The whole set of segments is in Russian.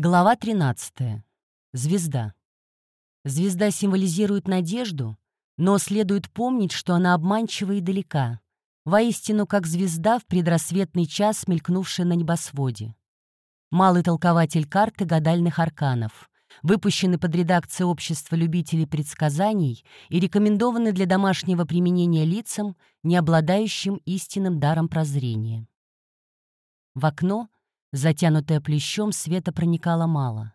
Глава 13. Звезда. Звезда символизирует надежду, но следует помнить, что она обманчива и далека, воистину как звезда в предрассветный час, мелькнувшая на небосводе. Малый толкователь карты гадальных арканов, выпущенный под редакцией Общества любителей предсказаний и рекомендованный для домашнего применения лицам, не обладающим истинным даром прозрения. В окно — Затянутая плющом, света проникало мало.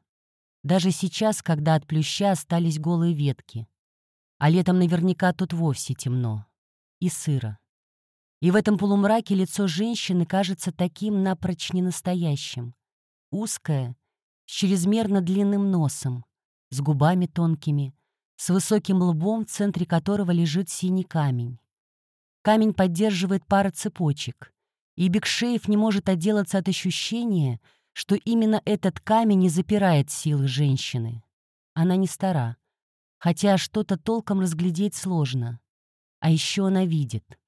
Даже сейчас, когда от плюща остались голые ветки. А летом наверняка тут вовсе темно. И сыро. И в этом полумраке лицо женщины кажется таким напрочь ненастоящим. Узкое, с чрезмерно длинным носом, с губами тонкими, с высоким лбом, в центре которого лежит синий камень. Камень поддерживает пара цепочек, и Бекшеев не может отделаться от ощущения, что именно этот камень и запирает силы женщины. Она не стара, хотя что-то толком разглядеть сложно. А еще она видит.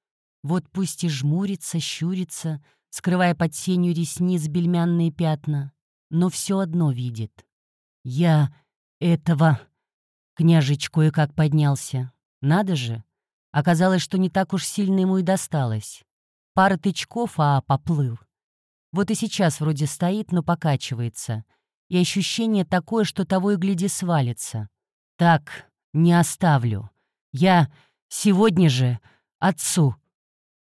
Вот пусть и жмурится, щурится, скрывая под сенью ресниц бельмянные пятна, но все одно видит. «Я этого...» Княжич кое-как поднялся. Надо же. Оказалось, что не так уж сильно ему и досталось. Пара тычков, а поплыл. Вот и сейчас вроде стоит, но покачивается. И ощущение такое, что того и гляди свалится. Так, не оставлю. Я сегодня же отцу.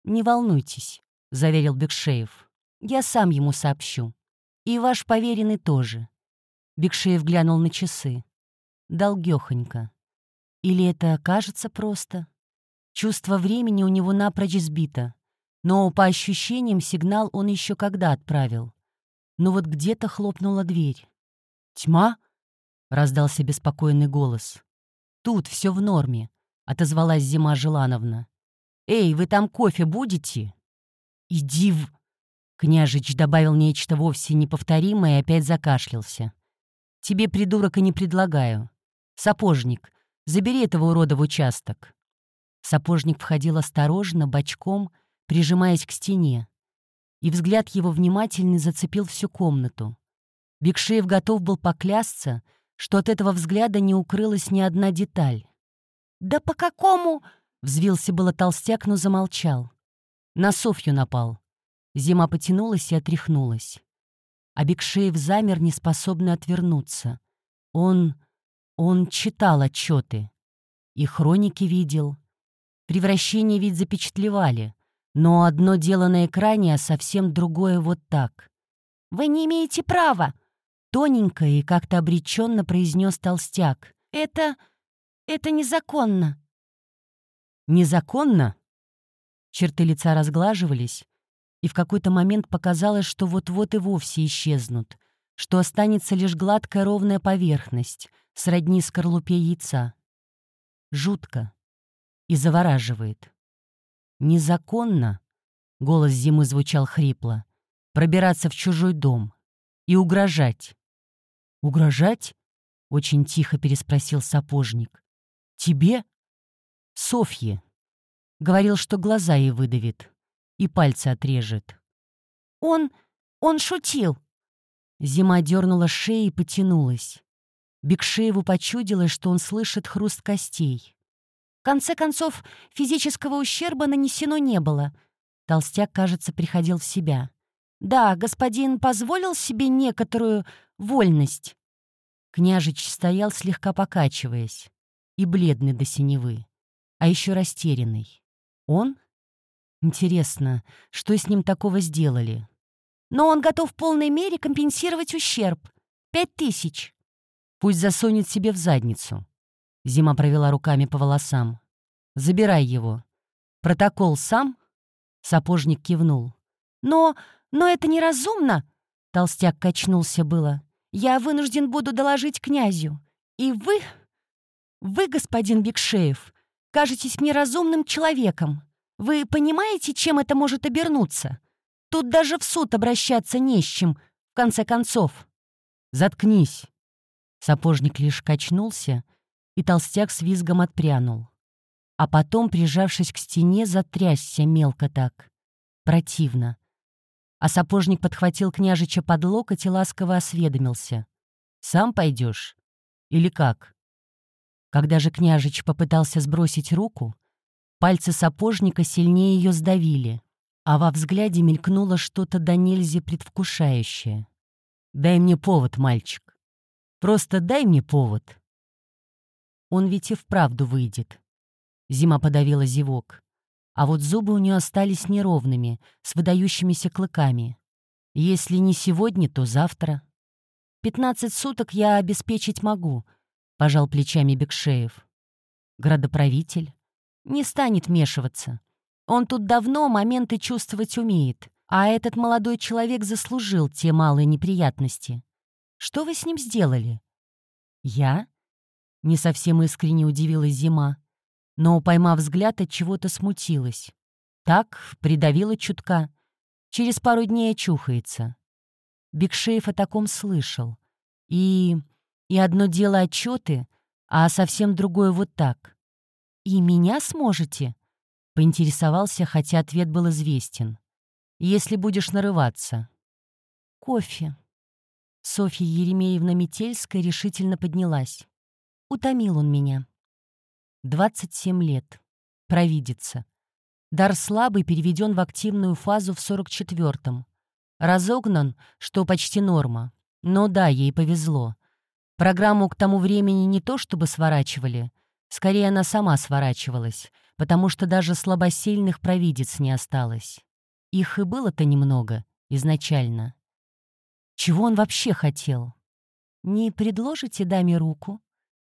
«Не волнуйтесь», — заверил Бекшеев. «Я сам ему сообщу. И ваш поверенный тоже». Бекшеев глянул на часы. Долгёхонько. Или это кажется просто? Чувство времени у него напрочь сбито. Но по ощущениям сигнал он еще когда отправил. Но вот где-то хлопнула дверь. «Тьма?» — раздался беспокойный голос. «Тут все в норме», — отозвалась Зима Желановна. «Эй, вы там кофе будете?» «Иди в...» Княжич добавил нечто вовсе неповторимое и опять закашлялся. «Тебе, придурок, и не предлагаю. Сапожник, забери этого урода в участок». Сапожник входил осторожно, бочком, — прижимаясь к стене. И взгляд его внимательный зацепил всю комнату. Бекшеев готов был поклясться, что от этого взгляда не укрылась ни одна деталь. «Да по какому?» — взвился было толстяк, но замолчал. На Софью напал. Зима потянулась и отряхнулась. А Бекшеев замер, неспособный отвернуться. Он... он читал отчеты. И хроники видел. Превращение ведь запечатлевали. Но одно дело на экране, а совсем другое вот так. «Вы не имеете права!» Тоненько и как-то обреченно произнес толстяк. «Это... это незаконно». «Незаконно?» Черты лица разглаживались, и в какой-то момент показалось, что вот-вот и вовсе исчезнут, что останется лишь гладкая ровная поверхность, сродни скорлупе яйца. Жутко и завораживает. Незаконно, — голос Зимы звучал хрипло, — пробираться в чужой дом и угрожать. «Угрожать?» — очень тихо переспросил сапожник. «Тебе?» «Софье». Говорил, что глаза ей выдавит и пальцы отрежет. «Он... он шутил!» Зима дернула шею и потянулась. Бекшееву почудилось, что он слышит хруст костей конце концов, физического ущерба нанесено не было. Толстяк, кажется, приходил в себя. Да, господин позволил себе некоторую вольность. Княжич стоял, слегка покачиваясь, и бледный до синевы, а еще растерянный. Он? Интересно, что с ним такого сделали? Но он готов в полной мере компенсировать ущерб. Пять тысяч. Пусть засунет себе в задницу. Зима провела руками по волосам. «Забирай его». «Протокол сам?» Сапожник кивнул. «Но... но это неразумно!» Толстяк качнулся было. «Я вынужден буду доложить князю. И вы... вы, господин Бекшеев, кажетесь мне разумным человеком. Вы понимаете, чем это может обернуться? Тут даже в суд обращаться не с чем, в конце концов». «Заткнись!» Сапожник лишь качнулся, и толстяк с визгом отпрянул. А потом, прижавшись к стене, затрясся мелко так. Противно. А сапожник подхватил княжича под локоть и ласково осведомился. Сам пойдешь? Или как?» Когда же княжич попытался сбросить руку, пальцы сапожника сильнее ее сдавили, а во взгляде мелькнуло что-то до нельзя предвкушающее. «Дай мне повод, мальчик. Просто дай мне повод». Он ведь и вправду выйдет. Зима подавила зевок. А вот зубы у нее остались неровными, с выдающимися клыками. Если не сегодня, то завтра. «Пятнадцать суток я обеспечить могу», — пожал плечами Бекшеев. Градоправитель не станет вмешиваться. Он тут давно моменты чувствовать умеет, а этот молодой человек заслужил те малые неприятности. Что вы с ним сделали? Я? Не совсем искренне удивилась Зима, но, поймав взгляд, от чего-то смутилась. Так, придавила чутка. Через пару дней очухается. Бекшеев о таком слышал. И... и одно дело отчеты, а совсем другое вот так. «И меня сможете?» — поинтересовался, хотя ответ был известен. «Если будешь нарываться». «Кофе». Софья Еремеевна Метельская решительно поднялась. Утомил он меня. 27 лет. Провидится. Дар слабый переведен в активную фазу в 44-м. Разогнан, что почти норма. Но да, ей повезло. Программу к тому времени не то чтобы сворачивали, скорее она сама сворачивалась, потому что даже слабосильных провидец не осталось. Их и было-то немного, изначально. Чего он вообще хотел? «Не предложите даме руку?» —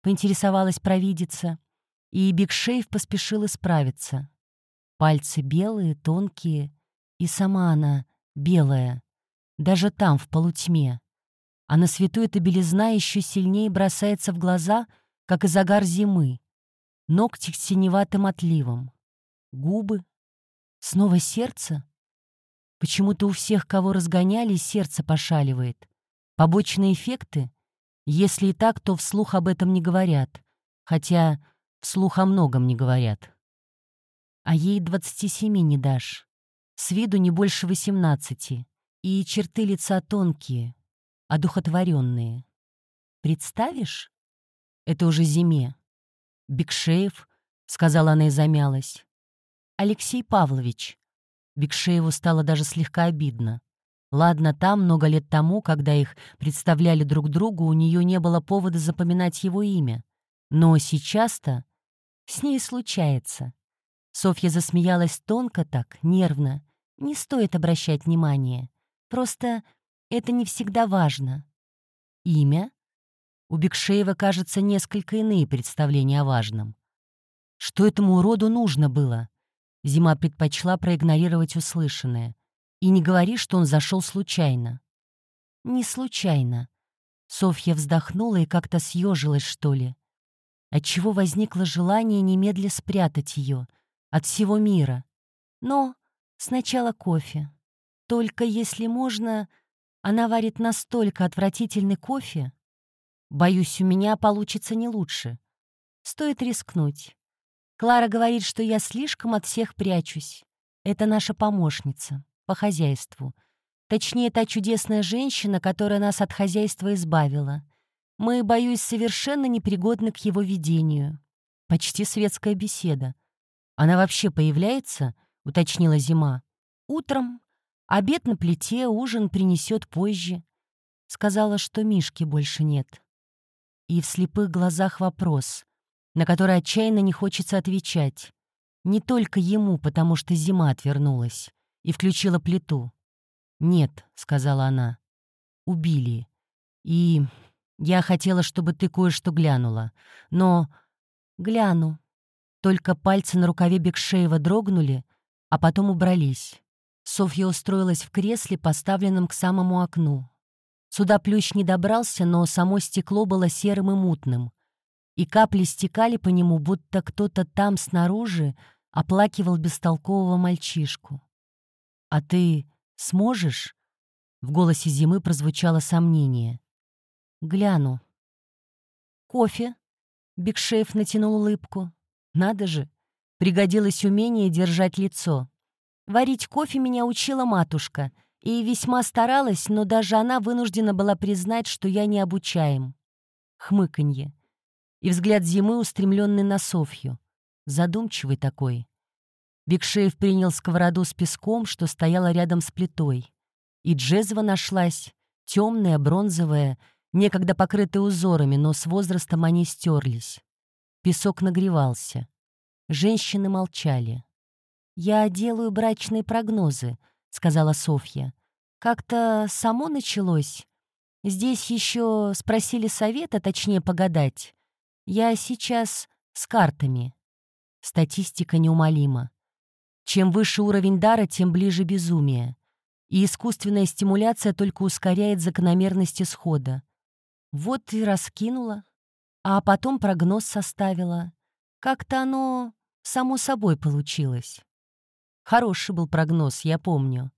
поинтересовалась провидица и Бигшейв поспешил исправиться. Пальцы белые, тонкие, и сама она белая, даже там, в полутьме. А на свету эта белизна еще сильнее бросается в глаза, как и загар зимы. Ногти с синеватым отливом. Губы. Снова сердце. Почему-то у всех, кого разгоняли, сердце пошаливает. Побочные эффекты? Если и так, то вслух об этом не говорят. Хотя Вслух о многом не говорят. А ей двадцати семи не дашь. С виду не больше восемнадцати. И черты лица тонкие, одухотворенные. Представишь? Это уже зиме. Бекшеев, — сказала она и замялась. Алексей Павлович. Бекшееву стало даже слегка обидно. Ладно, там, много лет тому, когда их представляли друг другу, у нее не было повода запоминать его имя. Но сейчас-то с ней случается. Софья засмеялась тонко так, нервно. Не стоит обращать внимания. Просто это не всегда важно. Имя? У Бекшеева, кажется, несколько иные представления о важном. Что этому уроду нужно было? Зима предпочла проигнорировать услышанное. И не говори, что он зашел случайно. Не случайно. Софья вздохнула и как-то съежилась, что ли отчего возникло желание немедля спрятать ее от всего мира. Но сначала кофе. Только если можно, она варит настолько отвратительный кофе. Боюсь, у меня получится не лучше. Стоит рискнуть. Клара говорит, что я слишком от всех прячусь. Это наша помощница по хозяйству. Точнее, та чудесная женщина, которая нас от хозяйства избавила — мы, боюсь, совершенно непригодны к его ведению. Почти светская беседа. Она вообще появляется, уточнила Зима. Утром. Обед на плите, ужин принесет позже. Сказала, что Мишки больше нет. И в слепых глазах вопрос, на который отчаянно не хочется отвечать. Не только ему, потому что Зима отвернулась и включила плиту. «Нет», — сказала она, — «убили. И я хотела, чтобы ты кое-что глянула. Но... Гляну. Только пальцы на рукаве Бекшеева дрогнули, а потом убрались. Софья устроилась в кресле, поставленном к самому окну. Сюда плющ не добрался, но само стекло было серым и мутным. И капли стекали по нему, будто кто-то там снаружи оплакивал бестолкового мальчишку. «А ты сможешь?» В голосе зимы прозвучало сомнение. Гляну. Кофе. Бигшейф натянул улыбку. Надо же. Пригодилось умение держать лицо. Варить кофе меня учила матушка, И весьма старалась, но даже она вынуждена была признать, что я не обучаем. Хмыканье. И взгляд зимы, устремленный на Софью. Задумчивый такой. Бекшеев принял сковороду с песком, что стояла рядом с плитой. И джезва нашлась, темная, бронзовая, некогда покрытая узорами, но с возрастом они стерлись. Песок нагревался. Женщины молчали. «Я делаю брачные прогнозы», — сказала Софья. «Как-то само началось. Здесь еще спросили совета, точнее погадать. Я сейчас с картами». Статистика неумолима. Чем выше уровень дара, тем ближе безумие. И искусственная стимуляция только ускоряет закономерность исхода. Вот и раскинула. А потом прогноз составила. Как-то оно само собой получилось. Хороший был прогноз, я помню.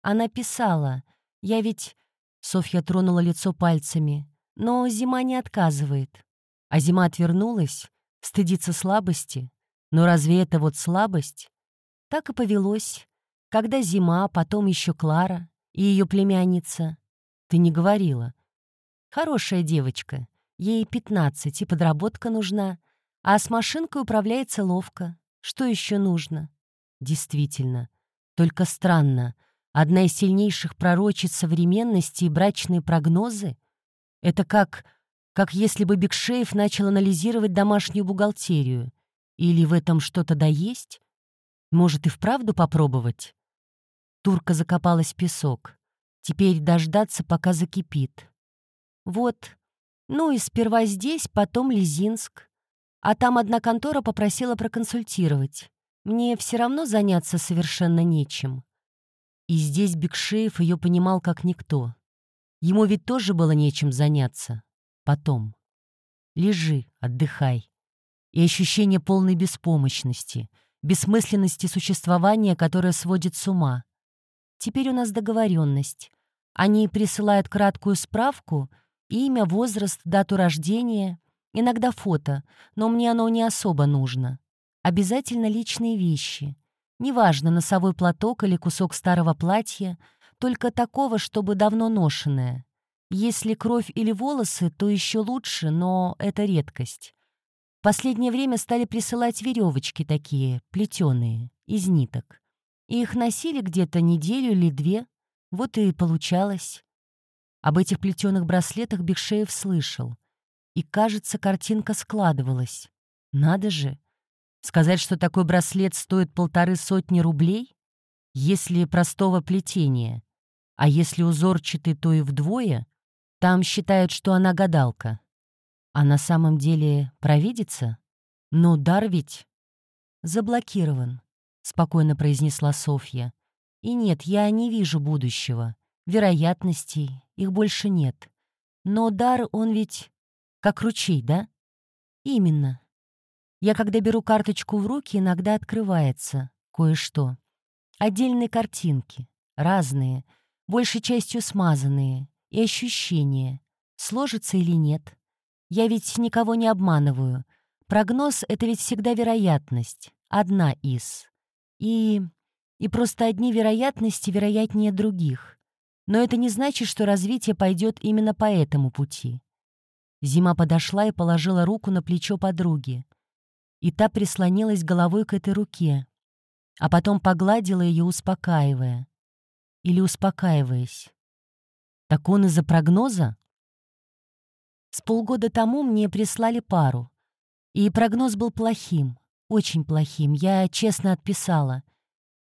Она писала. Я ведь... Софья тронула лицо пальцами. Но зима не отказывает. А зима отвернулась, стыдится слабости. Но разве это вот слабость? Так и повелось. Когда зима, потом еще Клара и ее племянница. Ты не говорила. Хорошая девочка. Ей пятнадцать, и подработка нужна. А с машинкой управляется ловко. Что еще нужно? Действительно. Только странно. Одна из сильнейших пророчиц современности и брачные прогнозы — это как, как если бы Бекшеев начал анализировать домашнюю бухгалтерию. Или в этом что-то да есть? Может, и вправду попробовать? Турка закопалась в песок. Теперь дождаться, пока закипит. Вот. Ну и сперва здесь, потом Лизинск. А там одна контора попросила проконсультировать. Мне все равно заняться совершенно нечем. И здесь Бекшеев ее понимал как никто. Ему ведь тоже было нечем заняться. Потом. Лежи, отдыхай. И ощущение полной беспомощности — бессмысленности существования, которое сводит с ума. Теперь у нас договоренность. Они присылают краткую справку, имя, возраст, дату рождения, иногда фото, но мне оно не особо нужно. Обязательно личные вещи. Неважно, носовой платок или кусок старого платья, только такого, чтобы давно ношенное. Если кровь или волосы, то еще лучше, но это редкость последнее время стали присылать веревочки такие, плетеные, из ниток. И их носили где-то неделю или две, вот и получалось. Об этих плетеных браслетах Бекшеев слышал. И, кажется, картинка складывалась. Надо же! Сказать, что такой браслет стоит полторы сотни рублей? Если простого плетения. А если узорчатый, то и вдвое. Там считают, что она гадалка. А на самом деле провидится? Ну, дар ведь... Заблокирован, спокойно произнесла Софья. И нет, я не вижу будущего. Вероятностей, их больше нет. Но дар, он ведь как ручей, да? Именно. Я, когда беру карточку в руки, иногда открывается кое-что. Отдельные картинки, разные, большей частью смазанные, и ощущения, сложится или нет. Я ведь никого не обманываю. Прогноз — это ведь всегда вероятность. Одна из. И... и просто одни вероятности вероятнее других. Но это не значит, что развитие пойдет именно по этому пути. Зима подошла и положила руку на плечо подруги. И та прислонилась головой к этой руке, а потом погладила ее, успокаивая. Или успокаиваясь. Так он из-за прогноза? С полгода тому мне прислали пару. И прогноз был плохим, очень плохим. Я честно отписала.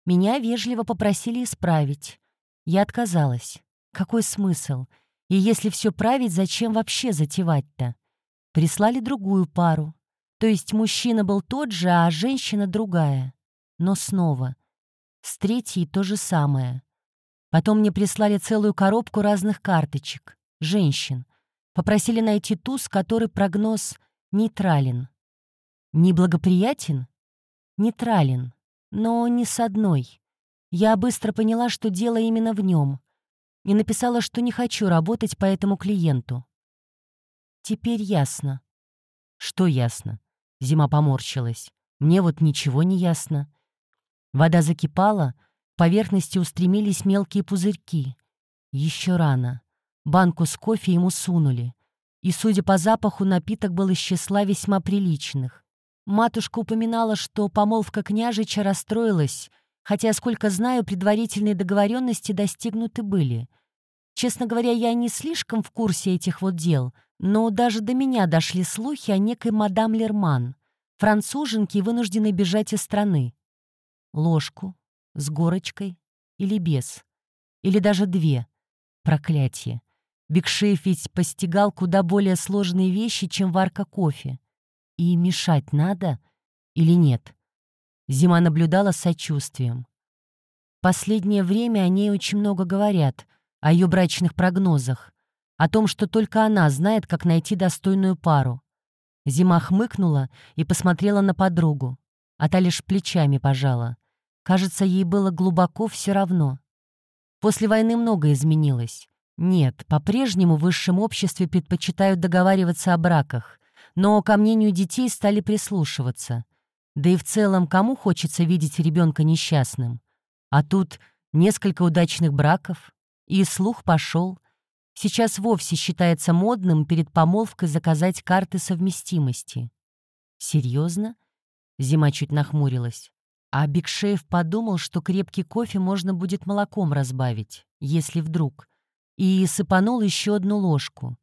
Меня вежливо попросили исправить. Я отказалась. Какой смысл? И если все править, зачем вообще затевать-то? Прислали другую пару. То есть мужчина был тот же, а женщина другая. Но снова. С третьей то же самое. Потом мне прислали целую коробку разных карточек. Женщин. Попросили найти ту, с которой прогноз нейтрален. Неблагоприятен? Нейтрален, но не с одной. Я быстро поняла, что дело именно в нем, и написала, что не хочу работать по этому клиенту. Теперь ясно. Что ясно? Зима поморщилась. Мне вот ничего не ясно. Вода закипала, К поверхности устремились мелкие пузырьки. Еще рано. Банку с кофе ему сунули. И, судя по запаху, напиток был из числа весьма приличных. Матушка упоминала, что помолвка княжича расстроилась, хотя, сколько знаю, предварительные договоренности достигнуты были. Честно говоря, я не слишком в курсе этих вот дел, но даже до меня дошли слухи о некой мадам Лерман, француженке, вынужденной бежать из страны. Ложку, с горочкой или без? Или даже две? Проклятие. Бигшеев ведь постигал куда более сложные вещи, чем варка кофе. И мешать надо или нет? Зима наблюдала с сочувствием. Последнее время о ней очень много говорят, о ее брачных прогнозах, о том, что только она знает, как найти достойную пару. Зима хмыкнула и посмотрела на подругу, а та лишь плечами пожала. Кажется, ей было глубоко все равно. После войны многое изменилось. Нет, по-прежнему в высшем обществе предпочитают договариваться о браках, но ко мнению детей стали прислушиваться. Да и в целом, кому хочется видеть ребенка несчастным? А тут несколько удачных браков, и слух пошел. Сейчас вовсе считается модным перед помолвкой заказать карты совместимости. Серьезно? Зима чуть нахмурилась. А Бигшеев подумал, что крепкий кофе можно будет молоком разбавить, если вдруг, и сыпанул еще одну ложку.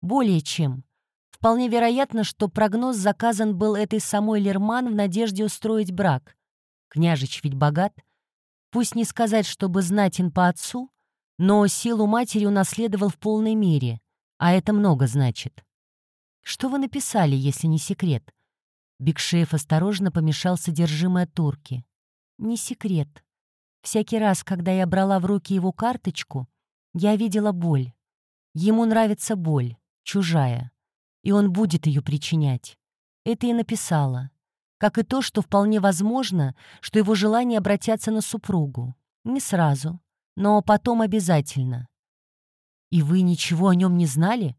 Более чем. Вполне вероятно, что прогноз заказан был этой самой Лерман в надежде устроить брак. Княжич ведь богат. Пусть не сказать, чтобы знатен по отцу, но силу матери унаследовал в полной мере, а это много значит. Что вы написали, если не секрет? Бигшеев осторожно помешал содержимое турки. Не секрет. Всякий раз, когда я брала в руки его карточку, я видела боль. Ему нравится боль, чужая. И он будет ее причинять. Это и написала. Как и то, что вполне возможно, что его желание обратятся на супругу. Не сразу, но потом обязательно. И вы ничего о нем не знали?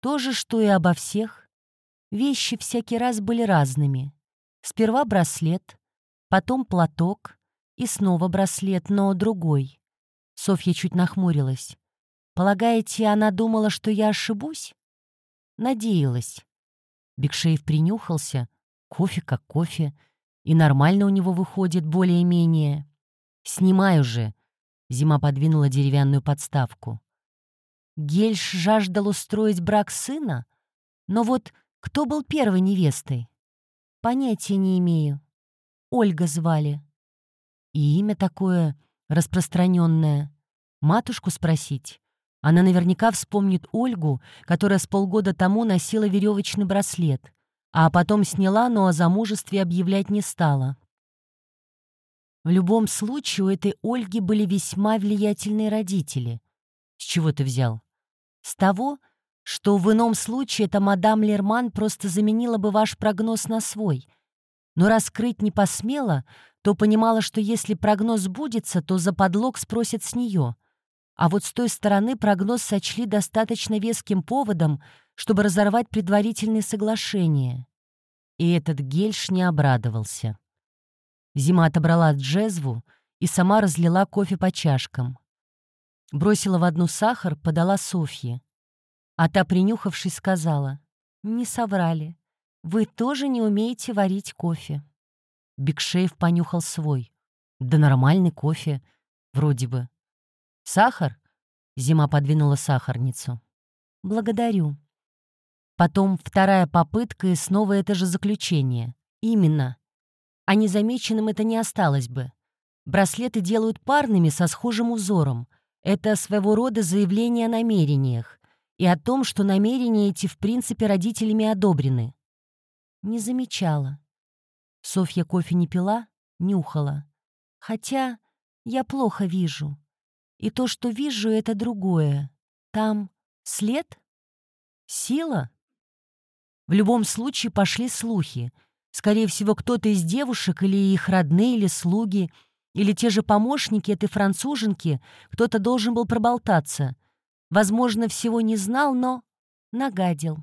То же, что и обо всех. Вещи всякий раз были разными. Сперва браслет, потом платок и снова браслет, но другой. Софья чуть нахмурилась. «Полагаете, она думала, что я ошибусь?» «Надеялась». Бекшеев принюхался. Кофе как кофе. И нормально у него выходит более-менее. «Снимаю же!» Зима подвинула деревянную подставку. Гельш жаждал устроить брак сына? Но вот кто был первой невестой? Понятия не имею. Ольга звали. И имя такое распространенное. Матушку спросить. Она наверняка вспомнит Ольгу, которая с полгода тому носила веревочный браслет, а потом сняла, но о замужестве объявлять не стала. В любом случае у этой Ольги были весьма влиятельные родители. С чего ты взял? С того, что в ином случае эта мадам Лерман просто заменила бы ваш прогноз на свой. Но раскрыть не посмела, то понимала, что если прогноз сбудется, то за подлог спросят с нее. А вот с той стороны прогноз сочли достаточно веским поводом, чтобы разорвать предварительные соглашения. И этот гельш не обрадовался. Зима отобрала джезву и сама разлила кофе по чашкам. Бросила в одну сахар, подала Софье. А та, принюхавшись, сказала, «Не соврали. Вы тоже не умеете варить кофе». Бигшеев понюхал свой. «Да нормальный кофе, вроде бы». «Сахар?» — Зима подвинула сахарницу. «Благодарю». Потом вторая попытка и снова это же заключение. Именно. А незамеченным это не осталось бы. Браслеты делают парными со схожим узором. Это своего рода заявление о намерениях и о том, что намерения эти в принципе родителями одобрены. Не замечала. Софья кофе не пила, нюхала. Хотя я плохо вижу. И то, что вижу, это другое. Там след? Сила? В любом случае пошли слухи. Скорее всего, кто-то из девушек или их родные, или слуги, или те же помощники этой француженки, кто-то должен был проболтаться. Возможно, всего не знал, но нагадил.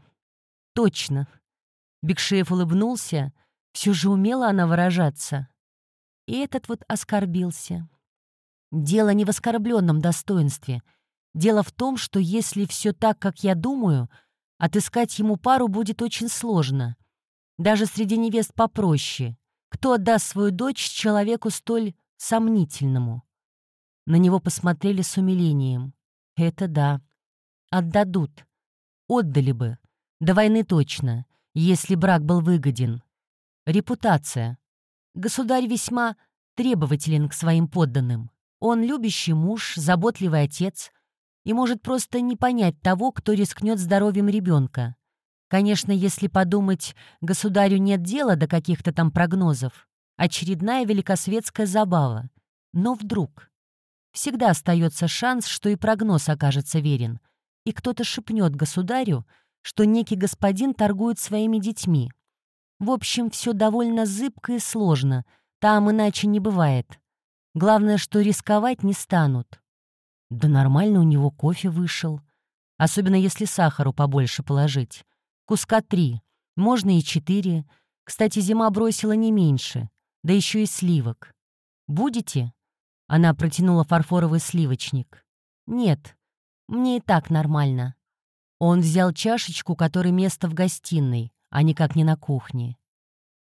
Точно. Бекшеев улыбнулся. Все же умела она выражаться. и этот вот оскорбился. Дело не в оскорбленном достоинстве. Дело в том, что если все так, как я думаю, отыскать ему пару будет очень сложно. Даже среди невест попроще. Кто отдаст свою дочь человеку столь сомнительному? На него посмотрели с умилением. Это да. Отдадут. Отдали бы. До войны точно, если брак был выгоден. Репутация. Государь весьма требователен к своим подданным. Он любящий муж, заботливый отец и может просто не понять того, кто рискнет здоровьем ребенка. Конечно, если подумать, государю нет дела до каких-то там прогнозов. Очередная великосветская забава. Но вдруг. Всегда остается шанс, что и прогноз окажется верен. И кто-то шепнет государю, что некий господин торгует своими детьми. В общем, все довольно зыбко и сложно. Там иначе не бывает. Главное, что рисковать не станут. Да нормально у него кофе вышел. Особенно если сахару побольше положить. Куска три. Можно и четыре. Кстати, зима бросила не меньше. Да еще и сливок. «Будете?» Она протянула фарфоровый сливочник. «Нет, мне и так нормально». Он взял чашечку, которой место в гостиной, а никак не на кухне.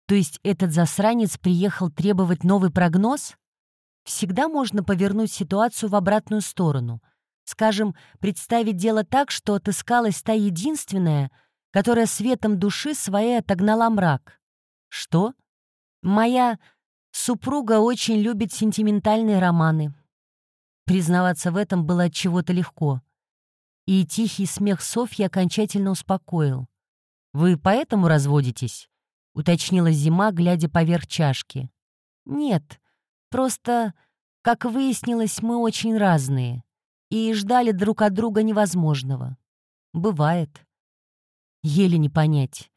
То есть этот засранец приехал требовать новый прогноз? Всегда можно повернуть ситуацию в обратную сторону. Скажем, представить дело так, что отыскалась та единственная, которая светом души своей отогнала мрак. Что? Моя Супруга очень любит сентиментальные романы. Признаваться в этом было от чего-то легко. И тихий смех Софьи окончательно успокоил. «Вы поэтому разводитесь?» — уточнила Зима, глядя поверх чашки. «Нет, просто, как выяснилось, мы очень разные и ждали друг от друга невозможного. Бывает. Еле не понять.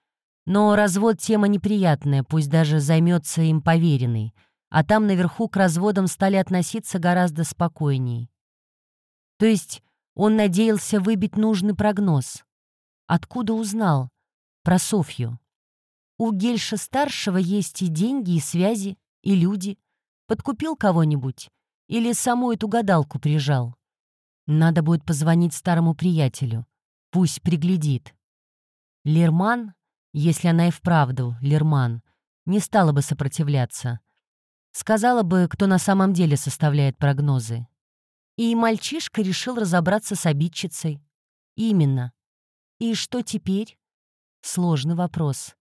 Но развод — тема неприятная, пусть даже займется им поверенный, а там наверху к разводам стали относиться гораздо спокойней. То есть он надеялся выбить нужный прогноз. Откуда узнал? Про Софью. У Гельша-старшего есть и деньги, и связи, и люди. Подкупил кого-нибудь? Или саму эту гадалку прижал? Надо будет позвонить старому приятелю. Пусть приглядит. Лерман если она и вправду Лерман, не стала бы сопротивляться. Сказала бы, кто на самом деле составляет прогнозы. И мальчишка решил разобраться с обидчицей. Именно. И что теперь? Сложный вопрос.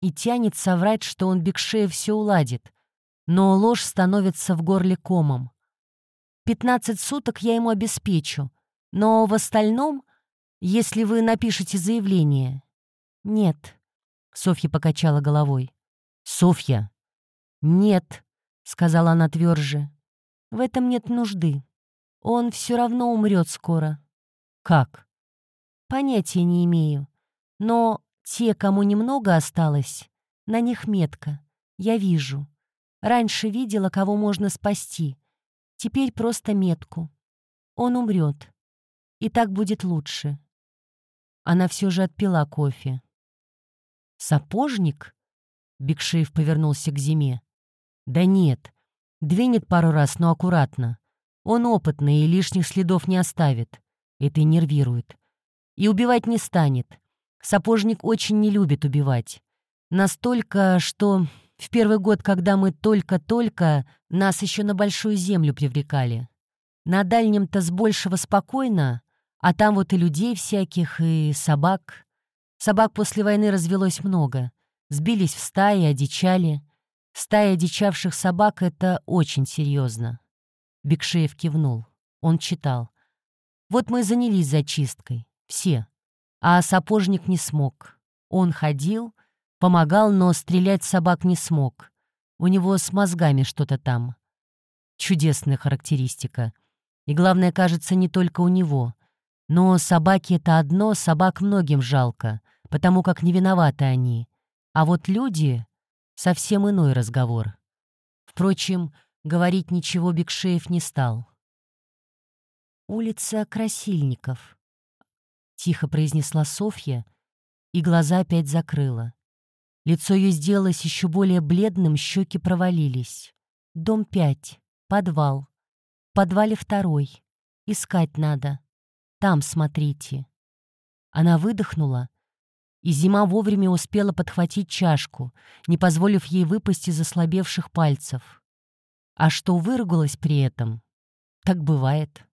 И тянет соврать, что он Бекшея все уладит. Но ложь становится в горле комом. Пятнадцать суток я ему обеспечу. Но в остальном, если вы напишете заявление... Нет, Софья покачала головой. «Софья!» «Нет», — сказала она тверже. «В этом нет нужды. Он все равно умрет скоро». «Как?» «Понятия не имею. Но те, кому немного осталось, на них метка. Я вижу. Раньше видела, кого можно спасти. Теперь просто метку. Он умрет. И так будет лучше». Она все же отпила кофе. «Сапожник?» Бекшеев повернулся к Зиме. «Да нет. Двинет пару раз, но аккуратно. Он опытный и лишних следов не оставит. Это нервирует. И убивать не станет. Сапожник очень не любит убивать. Настолько, что в первый год, когда мы только-только, нас еще на большую землю привлекали. На дальнем-то с большего спокойно, а там вот и людей всяких, и собак. Собак после войны развелось много. Сбились в стаи, одичали. Стая одичавших собак — это очень серьезно. Бекшеев кивнул. Он читал. Вот мы занялись зачисткой. Все. А сапожник не смог. Он ходил, помогал, но стрелять собак не смог. У него с мозгами что-то там. Чудесная характеристика. И главное, кажется, не только у него. Но собаки — это одно, собак многим жалко потому как не виноваты они. А вот люди — совсем иной разговор. Впрочем, говорить ничего Бекшеев не стал. «Улица Красильников», — тихо произнесла Софья, и глаза опять закрыла. Лицо ее сделалось еще более бледным, щеки провалились. Дом пять. Подвал. В подвале второй. Искать надо. Там смотрите. Она выдохнула, и зима вовремя успела подхватить чашку, не позволив ей выпасть из ослабевших пальцев. А что выругалась при этом? Так бывает.